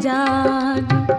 जान